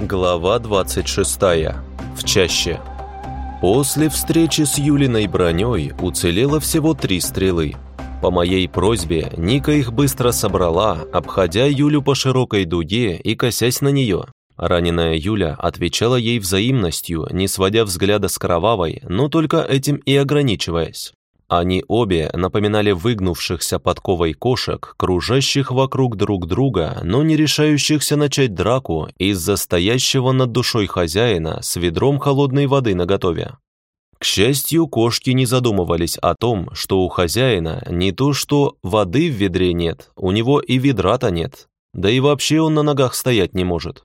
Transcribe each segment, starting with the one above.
Глава 26. В чаще. После встречи с Юлиной броней уцелело всего три стрелы. По моей просьбе Ника их быстро собрала, обходя Юлю по широкой дуге и косясь на нее. Раненая Юля отвечала ей взаимностью, не сводя взгляда с кровавой, но только этим и ограничиваясь. Они обе напоминали выгнувшихся подковой кошек, кружащих вокруг друг друга, но не решающихся начать драку из-за стоящего над душой хозяина с ведром холодной воды наготове. К счастью, кошки не задумывались о том, что у хозяина не то что воды в ведре нет, у него и ведра-то нет, да и вообще он на ногах стоять не может.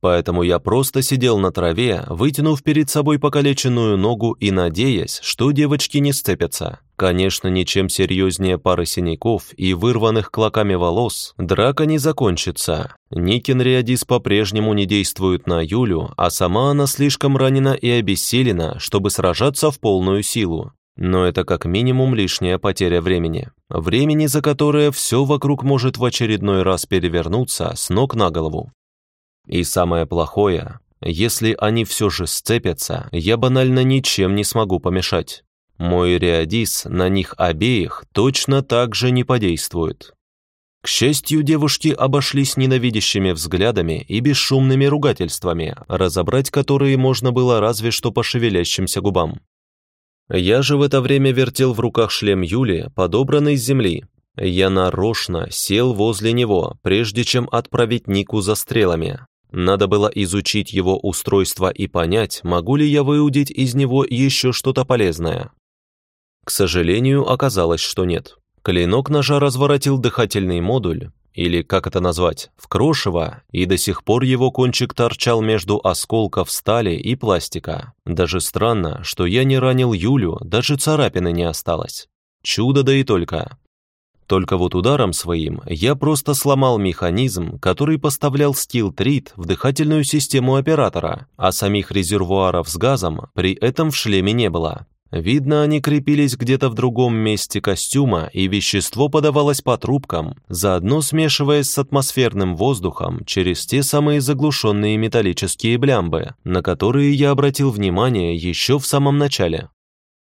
Поэтому я просто сидел на траве, вытянув перед собой покалеченную ногу и надеясь, что девочки не сцепятся. Конечно, ничем серьезнее пары синяков и вырванных клоками волос драка не закончится. Никин Риадис по-прежнему не действует на Юлю, а сама она слишком ранена и обессилена, чтобы сражаться в полную силу. Но это как минимум лишняя потеря времени. Времени, за которое все вокруг может в очередной раз перевернуться с ног на голову. И самое плохое, если они все же сцепятся, я банально ничем не смогу помешать. Мой реадис на них обеих точно так же не подействует. К счастью, девушки обошлись ненавидящими взглядами и бесшумными ругательствами, разобрать которые можно было разве что по шевелящимся губам. Я же в это время вертел в руках шлем Юли, подобранный с земли. Я нарочно сел возле него, прежде чем отправить Нику за стрелами, надо было изучить его устройство и понять, могу ли я выудить из него еще что-то полезное. К сожалению, оказалось, что нет. Клинок ножа разворотил дыхательный модуль, или как это назвать, в крошево, и до сих пор его кончик торчал между осколков стали и пластика. Даже странно, что я не ранил Юлю, даже царапины не осталось. Чудо да и только. Только вот ударом своим я просто сломал механизм, который поставлял стил-трит в дыхательную систему оператора, а самих резервуаров с газом при этом в шлеме не было. Видно, они крепились где-то в другом месте костюма, и вещество подавалось по трубкам, заодно смешиваясь с атмосферным воздухом через те самые заглушенные металлические блямбы, на которые я обратил внимание еще в самом начале.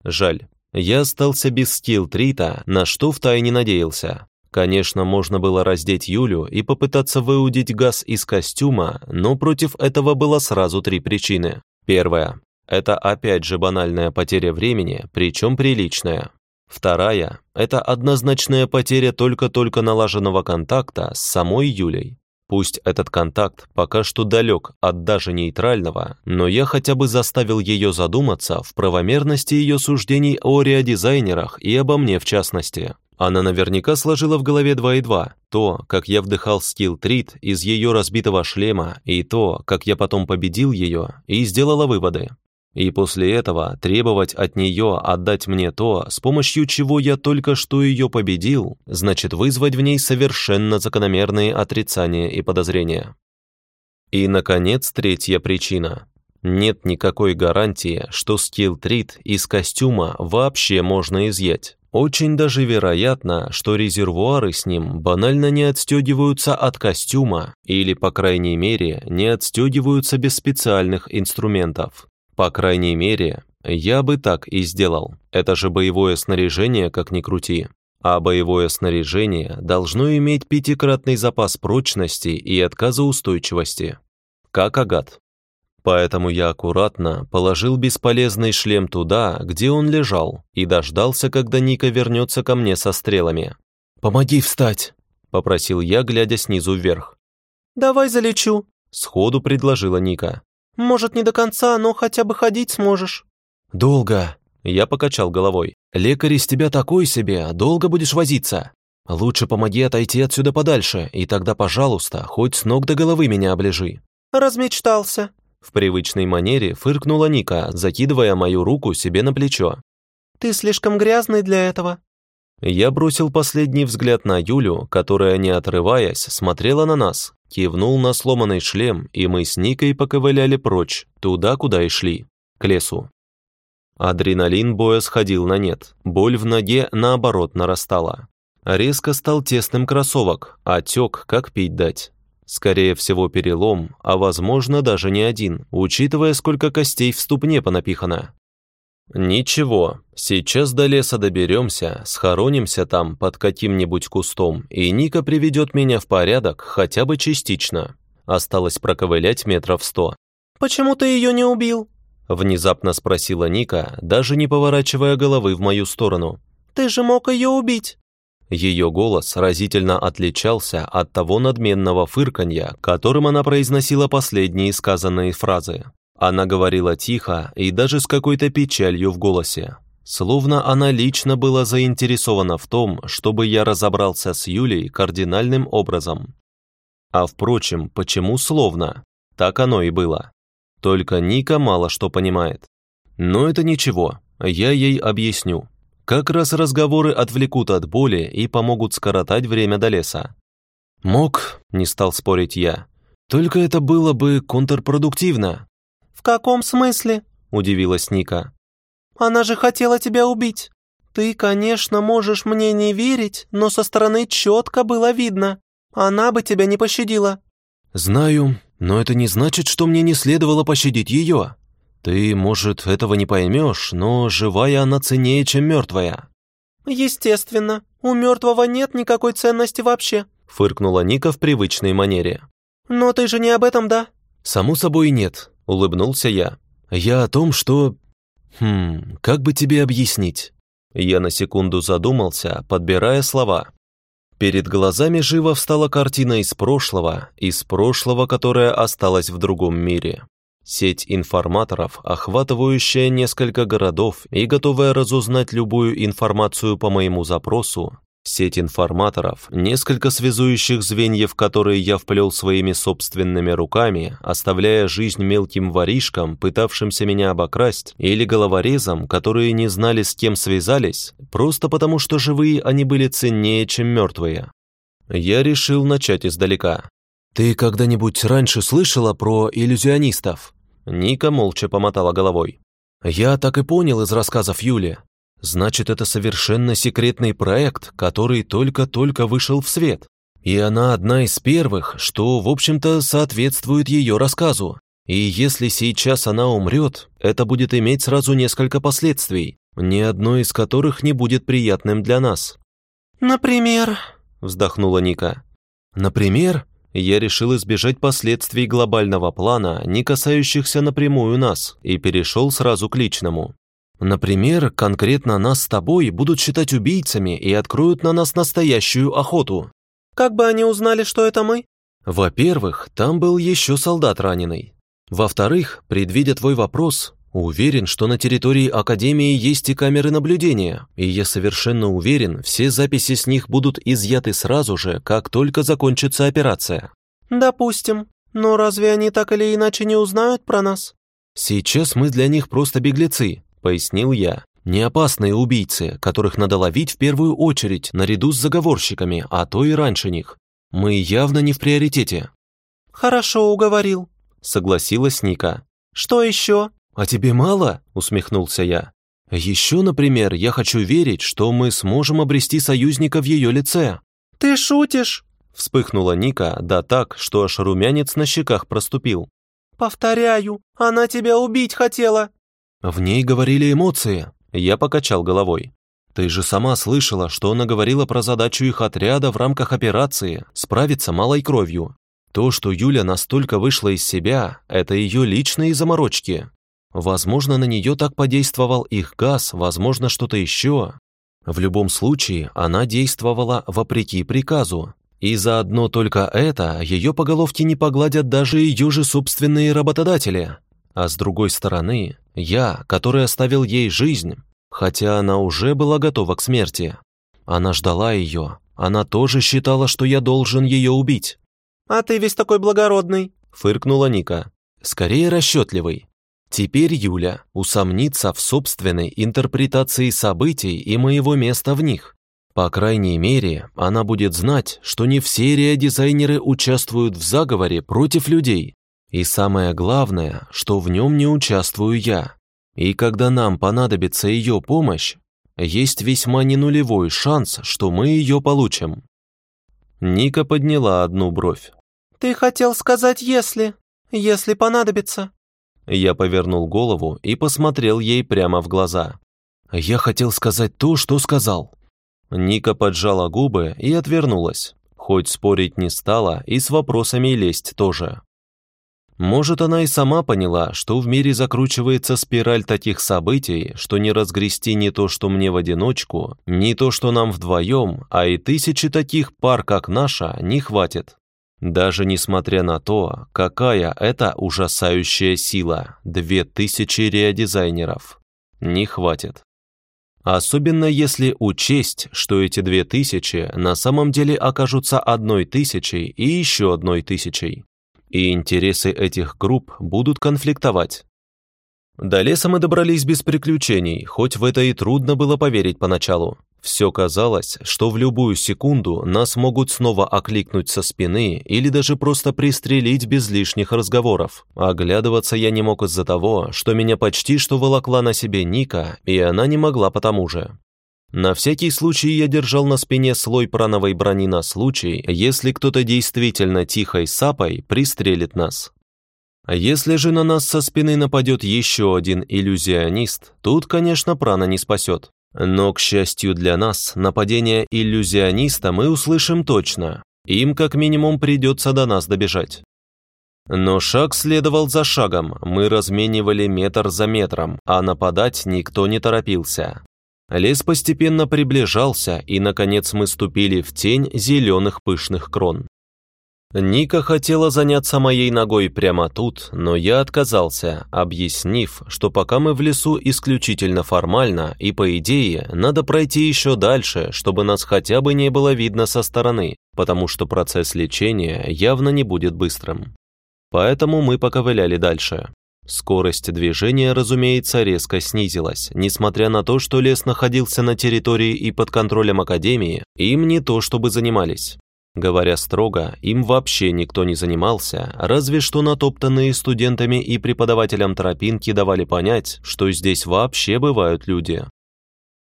Жаль, я остался без скилл-трита, на что втайне надеялся. Конечно, можно было раздеть Юлю и попытаться выудить газ из костюма, но против этого было сразу три причины. Первая – это опять же банальная потеря времени, причем приличная. Вторая – это однозначная потеря только-только налаженного контакта с самой Юлей. Пусть этот контакт пока что далек от даже нейтрального, но я хотя бы заставил ее задуматься в правомерности ее суждений о реодизайнерах и обо мне в частности. Она наверняка сложила в голове два и два. То, как я вдыхал скилл-трит из ее разбитого шлема, и то, как я потом победил ее, и сделала выводы. И после этого требовать от нее отдать мне то, с помощью чего я только что ее победил, значит вызвать в ней совершенно закономерные отрицания и подозрения. И, наконец, третья причина. Нет никакой гарантии, что скилл-трит из костюма вообще можно изъять. Очень даже вероятно, что резервуары с ним банально не отстегиваются от костюма или, по крайней мере, не отстегиваются без специальных инструментов. По крайней мере, я бы так и сделал. Это же боевое снаряжение, как ни крути. А боевое снаряжение должно иметь пятикратный запас прочности и отказоустойчивости. Как агат. Поэтому я аккуратно положил бесполезный шлем туда, где он лежал, и дождался, когда Ника вернется ко мне со стрелами. «Помоги встать!» – попросил я, глядя снизу вверх. «Давай залечу», – сходу предложила Ника. Может, не до конца, но хотя бы ходить сможешь». «Долго». Я покачал головой. «Лекарь из тебя такой себе, долго будешь возиться. Лучше помоги отойти отсюда подальше, и тогда, пожалуйста, хоть с ног до головы меня оближи». «Размечтался». В привычной манере фыркнула Ника, закидывая мою руку себе на плечо. «Ты слишком грязный для этого». Я бросил последний взгляд на Юлю, которая, не отрываясь, смотрела на нас, кивнул на сломанный шлем, и мы с Никой поковыляли прочь, туда, куда и шли, к лесу. Адреналин боя сходил на нет, боль в ноге, наоборот, нарастала. Резко стал тесным кроссовок, отек, как пить дать. Скорее всего, перелом, а возможно даже не один, учитывая, сколько костей в ступне понапихано. Ничего, сейчас до леса доберемся, схоронимся там под каким-нибудь кустом, и Ника приведет меня в порядок хотя бы частично. Осталось проковылять метров сто. «Почему ты ее не убил?» Внезапно спросила Ника, даже не поворачивая головы в мою сторону. «Ты же мог ее убить!» Ее голос разительно отличался от того надменного фырканья, которым она произносила последние сказанные фразы. Она говорила тихо и даже с какой-то печалью в голосе. Словно она лично была заинтересована в том, чтобы я разобрался с Юлей кардинальным образом. А впрочем, почему словно? Так оно и было. Только Ника мало что понимает. Но это ничего, я ей объясню. Как раз разговоры отвлекут от боли и помогут скоротать время до леса. «Мог», — не стал спорить я. «Только это было бы контрпродуктивно». «В каком смысле?» — удивилась Ника. «Она же хотела тебя убить. Ты, конечно, можешь мне не верить, но со стороны четко было видно. Она бы тебя не пощадила». «Знаю, но это не значит, что мне не следовало пощадить ее. Ты, может, этого не поймешь, но живая она ценнее, чем мертвая». «Естественно, у мертвого нет никакой ценности вообще», фыркнула Ника в привычной манере. «Но ты же не об этом, да?» «Само собой нет», улыбнулся я. «Я о том, что... Хм, как бы тебе объяснить?» Я на секунду задумался, подбирая слова. Перед глазами живо встала картина из прошлого, из прошлого, которое осталось в другом мире. Сеть информаторов, охватывающая несколько городов и готовая разузнать любую информацию по моему запросу. Сеть информаторов, несколько связующих звеньев, которые я вплел своими собственными руками, оставляя жизнь мелким воришкам, пытавшимся меня обокрасть, или головорезам, которые не знали, с кем связались, просто потому что живые они были ценнее, чем мертвые. Я решил начать издалека. «Ты когда-нибудь раньше слышала про иллюзионистов?» Ника молча помотала головой. «Я так и понял из рассказов Юли. Значит, это совершенно секретный проект, который только-только вышел в свет. И она одна из первых, что, в общем-то, соответствует ее рассказу. И если сейчас она умрет, это будет иметь сразу несколько последствий, ни одно из которых не будет приятным для нас». «Например?» – вздохнула Ника. «Например?» я решил избежать последствий глобального плана, не касающихся напрямую нас, и перешел сразу к личному. Например, конкретно нас с тобой будут считать убийцами и откроют на нас настоящую охоту. Как бы они узнали, что это мы? Во-первых, там был еще солдат раненый. Во-вторых, предвидя твой вопрос, Уверен, что на территории Академии есть и камеры наблюдения, и я совершенно уверен, все записи с них будут изъяты сразу же, как только закончится операция. Допустим. Но разве они так или иначе не узнают про нас? Сейчас мы для них просто беглецы, пояснил я. Не опасные убийцы, которых надо ловить в первую очередь, наряду с заговорщиками, а то и раньше них. Мы явно не в приоритете. Хорошо уговорил, согласилась Ника. Что еще? «А тебе мало?» – усмехнулся я. «Еще, например, я хочу верить, что мы сможем обрести союзника в ее лице». «Ты шутишь?» – вспыхнула Ника, да так, что аж румянец на щеках проступил. «Повторяю, она тебя убить хотела!» В ней говорили эмоции. Я покачал головой. Ты же сама слышала, что она говорила про задачу их отряда в рамках операции справиться малой кровью. То, что Юля настолько вышла из себя, это ее личные заморочки. Возможно, на нее так подействовал их газ, возможно, что-то еще. В любом случае, она действовала вопреки приказу. И заодно только это ее по головке не погладят даже ее же собственные работодатели. А с другой стороны, я, который оставил ей жизнь, хотя она уже была готова к смерти. Она ждала ее, она тоже считала, что я должен ее убить. «А ты весь такой благородный», — фыркнула Ника. «Скорее расчетливый. Теперь Юля усомнится в собственной интерпретации событий и моего места в них. По крайней мере, она будет знать, что не все реодизайнеры участвуют в заговоре против людей. И самое главное, что в нем не участвую я. И когда нам понадобится ее помощь, есть весьма не нулевой шанс, что мы ее получим. Ника подняла одну бровь. «Ты хотел сказать «если», если понадобится». Я повернул голову и посмотрел ей прямо в глаза. «Я хотел сказать то, что сказал». Ника поджала губы и отвернулась, хоть спорить не стала и с вопросами лезть тоже. Может, она и сама поняла, что в мире закручивается спираль таких событий, что не разгрести не то, что мне в одиночку, не то, что нам вдвоем, а и тысячи таких пар, как наша, не хватит. Даже несмотря на то, какая это ужасающая сила, две тысячи реодизайнеров. Не хватит. Особенно если учесть, что эти две тысячи на самом деле окажутся одной тысячей и еще одной тысячей и интересы этих групп будут конфликтовать. До леса мы добрались без приключений, хоть в это и трудно было поверить поначалу. Все казалось, что в любую секунду нас могут снова окликнуть со спины или даже просто пристрелить без лишних разговоров. Оглядываться я не мог из-за того, что меня почти что волокла на себе Ника, и она не могла потому же. На всякий случай я держал на спине слой прановой брони на случай, если кто-то действительно тихой сапой пристрелит нас. Если же на нас со спины нападет еще один иллюзионист, тут, конечно, прана не спасет. Но, к счастью для нас, нападение иллюзиониста мы услышим точно. Им как минимум придется до нас добежать. Но шаг следовал за шагом, мы разменивали метр за метром, а нападать никто не торопился. Лес постепенно приближался, и, наконец, мы ступили в тень зеленых пышных крон. Ника хотела заняться моей ногой прямо тут, но я отказался, объяснив, что пока мы в лесу исключительно формально, и по идее, надо пройти еще дальше, чтобы нас хотя бы не было видно со стороны, потому что процесс лечения явно не будет быстрым. Поэтому мы поковыляли дальше. Скорость движения, разумеется, резко снизилась, несмотря на то, что лес находился на территории и под контролем Академии, им не то чтобы занимались. Говоря строго, им вообще никто не занимался, разве что натоптанные студентами и преподавателям тропинки давали понять, что здесь вообще бывают люди.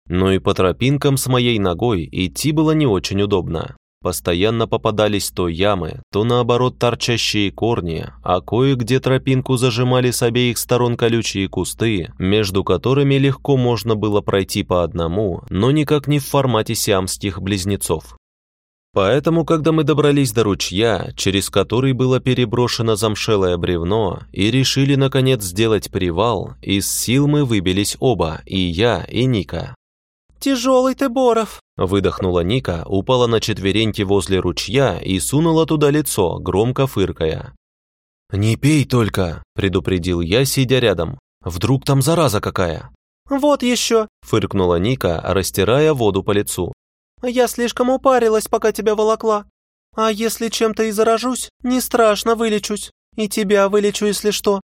Но и по тропинкам с моей ногой идти было не очень удобно. Постоянно попадались то ямы, то наоборот торчащие корни, а кое-где тропинку зажимали с обеих сторон колючие кусты, между которыми легко можно было пройти по одному, но никак не в формате сиамских близнецов. Поэтому, когда мы добрались до ручья, через который было переброшено замшелое бревно, и решили, наконец, сделать привал, из сил мы выбились оба, и я, и Ника. «Тяжелый ты, Боров!» Выдохнула Ника, упала на четвереньки возле ручья и сунула туда лицо, громко фыркая. «Не пей только!» – предупредил я, сидя рядом. «Вдруг там зараза какая?» «Вот еще!» – фыркнула Ника, растирая воду по лицу. «Я слишком упарилась, пока тебя волокла. А если чем-то и заражусь, не страшно, вылечусь. И тебя вылечу, если что.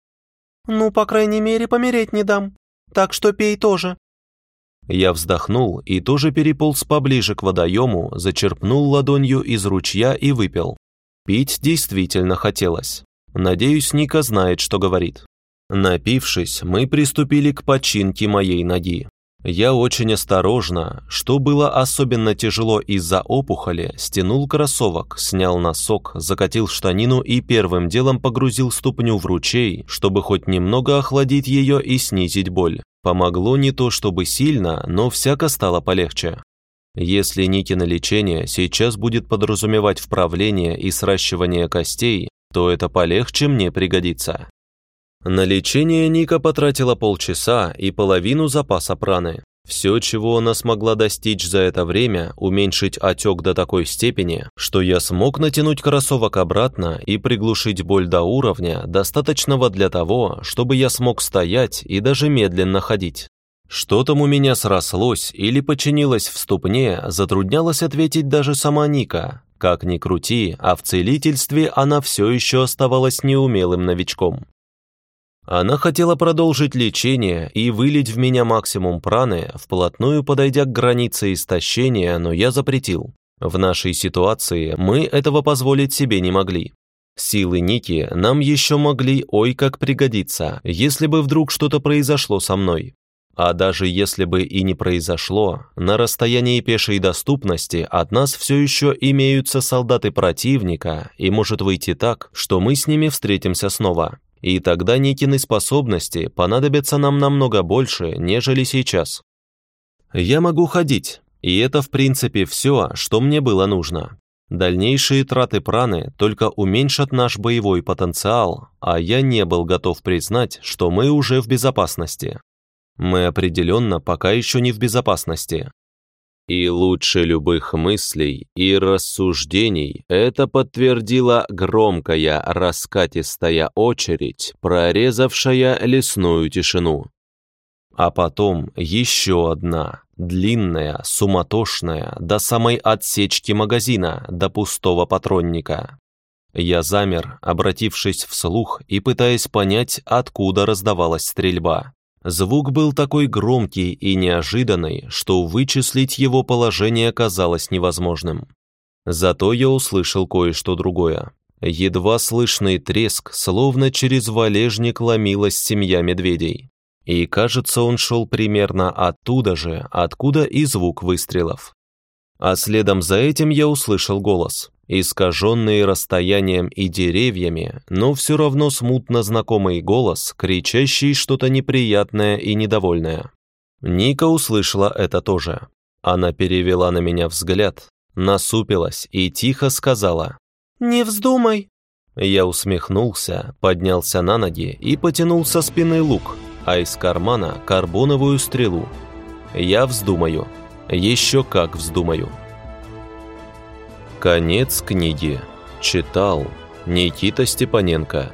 Ну, по крайней мере, помереть не дам. Так что пей тоже. Я вздохнул и тоже переполз поближе к водоему, зачерпнул ладонью из ручья и выпил. Пить действительно хотелось. Надеюсь, Ника знает, что говорит. Напившись, мы приступили к починке моей ноги. Я очень осторожно, что было особенно тяжело из-за опухоли, стянул кроссовок, снял носок, закатил штанину и первым делом погрузил ступню в ручей, чтобы хоть немного охладить ее и снизить боль. Помогло не то чтобы сильно, но всяко стало полегче. Если Никино лечение сейчас будет подразумевать вправление и сращивание костей, то это полегче мне пригодится. На лечение Ника потратила полчаса и половину запаса праны. Все, чего она смогла достичь за это время, уменьшить отек до такой степени, что я смог натянуть кроссовок обратно и приглушить боль до уровня, достаточного для того, чтобы я смог стоять и даже медленно ходить. Что там у меня срослось или починилось в ступне, затруднялось ответить даже сама Ника. Как ни крути, а в целительстве она все еще оставалась неумелым новичком. Она хотела продолжить лечение и вылить в меня максимум праны, вплотную подойдя к границе истощения, но я запретил. В нашей ситуации мы этого позволить себе не могли. Силы Ники нам еще могли ой как пригодиться, если бы вдруг что-то произошло со мной. А даже если бы и не произошло, на расстоянии пешей доступности от нас все еще имеются солдаты противника, и может выйти так, что мы с ними встретимся снова. И тогда Никины способности понадобятся нам намного больше, нежели сейчас. Я могу ходить, и это в принципе все, что мне было нужно. Дальнейшие траты праны только уменьшат наш боевой потенциал, а я не был готов признать, что мы уже в безопасности. Мы определенно пока еще не в безопасности. И лучше любых мыслей и рассуждений это подтвердила громкая раскатистая очередь, прорезавшая лесную тишину. А потом еще одна, длинная, суматошная, до самой отсечки магазина, до пустого патронника. Я замер, обратившись вслух и пытаясь понять, откуда раздавалась стрельба. Звук был такой громкий и неожиданный, что вычислить его положение казалось невозможным. Зато я услышал кое-что другое. Едва слышный треск, словно через валежник ломилась семья медведей. И кажется, он шел примерно оттуда же, откуда и звук выстрелов. А следом за этим я услышал голос, искаженный расстоянием и деревьями, но все равно смутно знакомый голос, кричащий что-то неприятное и недовольное. Ника услышала это тоже. Она перевела на меня взгляд, насупилась и тихо сказала «Не вздумай». Я усмехнулся, поднялся на ноги и потянул со спины лук, а из кармана карбоновую стрелу. Я вздумаю. Еще как вздумаю. Конец книги. Читал Никита Степаненко.